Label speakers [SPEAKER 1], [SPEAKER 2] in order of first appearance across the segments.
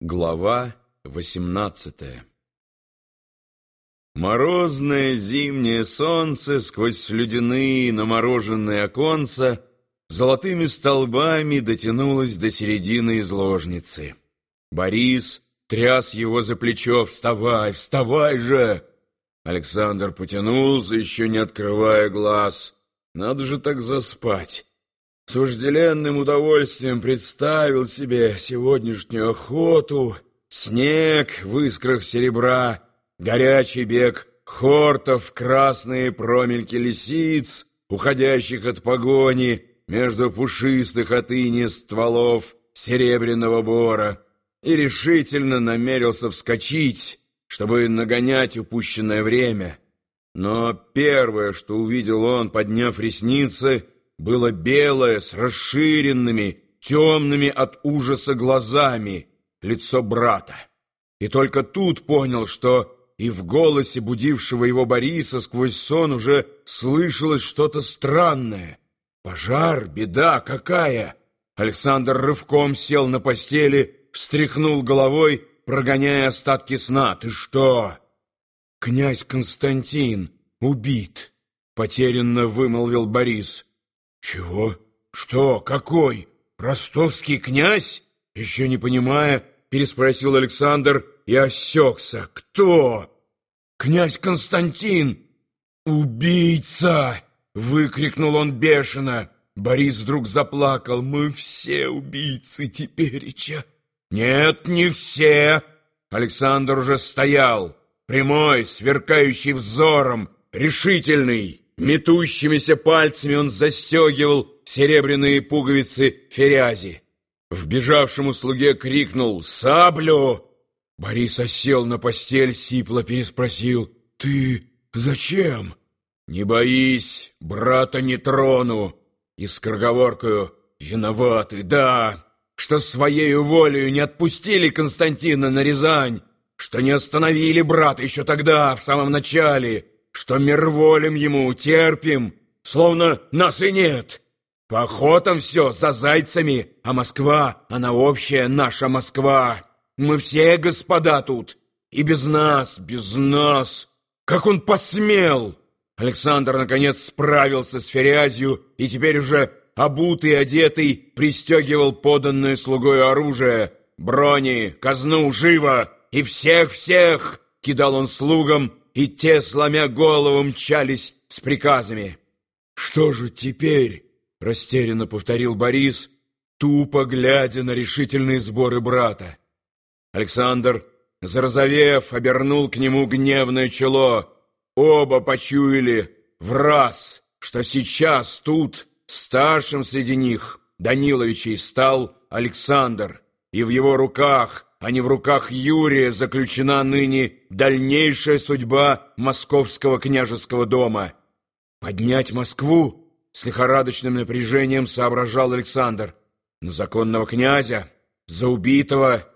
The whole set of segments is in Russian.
[SPEAKER 1] Глава восемнадцатая Морозное зимнее солнце сквозь слюдяные намороженные оконца золотыми столбами дотянулось до середины изложницы. Борис тряс его за плечо «Вставай, вставай же!» Александр потянулся, еще не открывая глаз. «Надо же так заспать!» С вожделенным удовольствием представил себе сегодняшнюю охоту, снег в искрах серебра, горячий бег хортов, красные промельки лисиц, уходящих от погони между пушистых от стволов серебряного бора, и решительно намерился вскочить, чтобы нагонять упущенное время. Но первое, что увидел он, подняв ресницы — было белое с расширенными, темными от ужаса глазами лицо брата. И только тут понял, что и в голосе будившего его Бориса сквозь сон уже слышалось что-то странное. «Пожар? Беда какая!» Александр рывком сел на постели, встряхнул головой, прогоняя остатки сна. «Ты что?» «Князь Константин убит», — потерянно вымолвил Борис. «Чего? Что? Какой? Ростовский князь?» Еще не понимая, переспросил Александр и осекся. «Кто?» «Князь Константин!» «Убийца!» — выкрикнул он бешено. Борис вдруг заплакал. «Мы все убийцы тепереча!» «Нет, не все!» Александр уже стоял, прямой, сверкающий взором, решительный. Метущимися пальцами он застегивал серебряные пуговицы ферязи. Вбежавшему слуге крикнул «Саблю!» Борис осел на постель, сипло переспросил «Ты зачем?» «Не боись, брата не трону!» И скороговоркою «Виноваты, да!» Что своею волею не отпустили Константина на Рязань, что не остановили брата еще тогда, в самом начале, что мирволим ему, терпим, словно нас и нет. По охотам все, за зайцами, а Москва, она общая наша Москва. Мы все господа тут, и без нас, без нас. Как он посмел!» Александр, наконец, справился с Ферязью и теперь уже обутый одетый пристегивал поданное слугой оружие. «Брони, казну, живо! И всех-всех!» кидал он слугам, и те, сломя голову, мчались с приказами. «Что же теперь?» — растерянно повторил Борис, тупо глядя на решительные сборы брата. Александр, зарозовев, обернул к нему гневное чело. Оба почуяли в раз, что сейчас тут, старшим среди них, Даниловичей, стал Александр, и в его руках а не в руках Юрия заключена ныне дальнейшая судьба московского княжеского дома. Поднять Москву? С лихорадочным напряжением соображал Александр. Но законного князя, за убитого,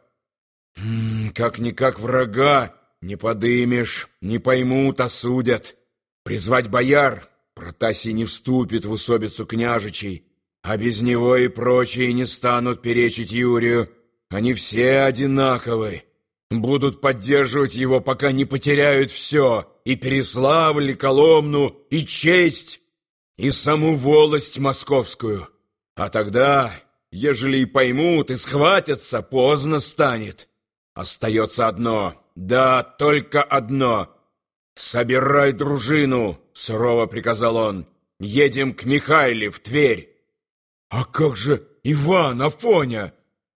[SPEAKER 1] как-никак врага, не подымешь, не поймут, осудят. Призвать бояр, Протасий не вступит в усобицу княжичей, а без него и прочие не станут перечить Юрию, они все одинаковы. Будут поддерживать его, пока не потеряют все, и Переславль, и Коломну, и честь, и саму волость московскую. А тогда, ежели и поймут, и схватятся, поздно станет. Остается одно, да, только одно. «Собирай дружину!» — сурово приказал он. «Едем к Михайле в Тверь!» «А как же Иван, Афоня?»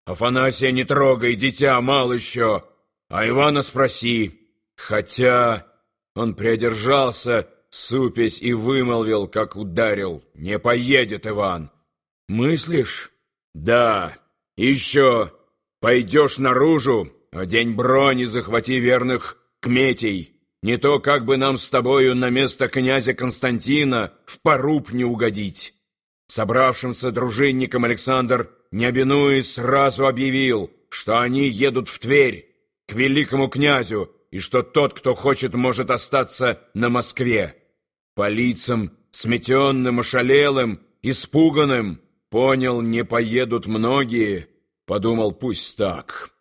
[SPEAKER 1] Афанасия не трогай, дитя, мал еще, а Ивана спроси. Хотя он приодержался, супясь, и вымолвил, как ударил. Не поедет Иван. Мыслишь? Да. Еще пойдешь наружу, а день брони захвати верных кметей. Не то как бы нам с тобою на место князя Константина в поруб не угодить. Собравшимся дружинникам Александр не обинуясь, сразу объявил, что они едут в Тверь, к великому князю, и что тот, кто хочет, может остаться на Москве. По лицам, сметенным, ошалелым, испуганным, понял, не поедут многие, подумал, пусть так».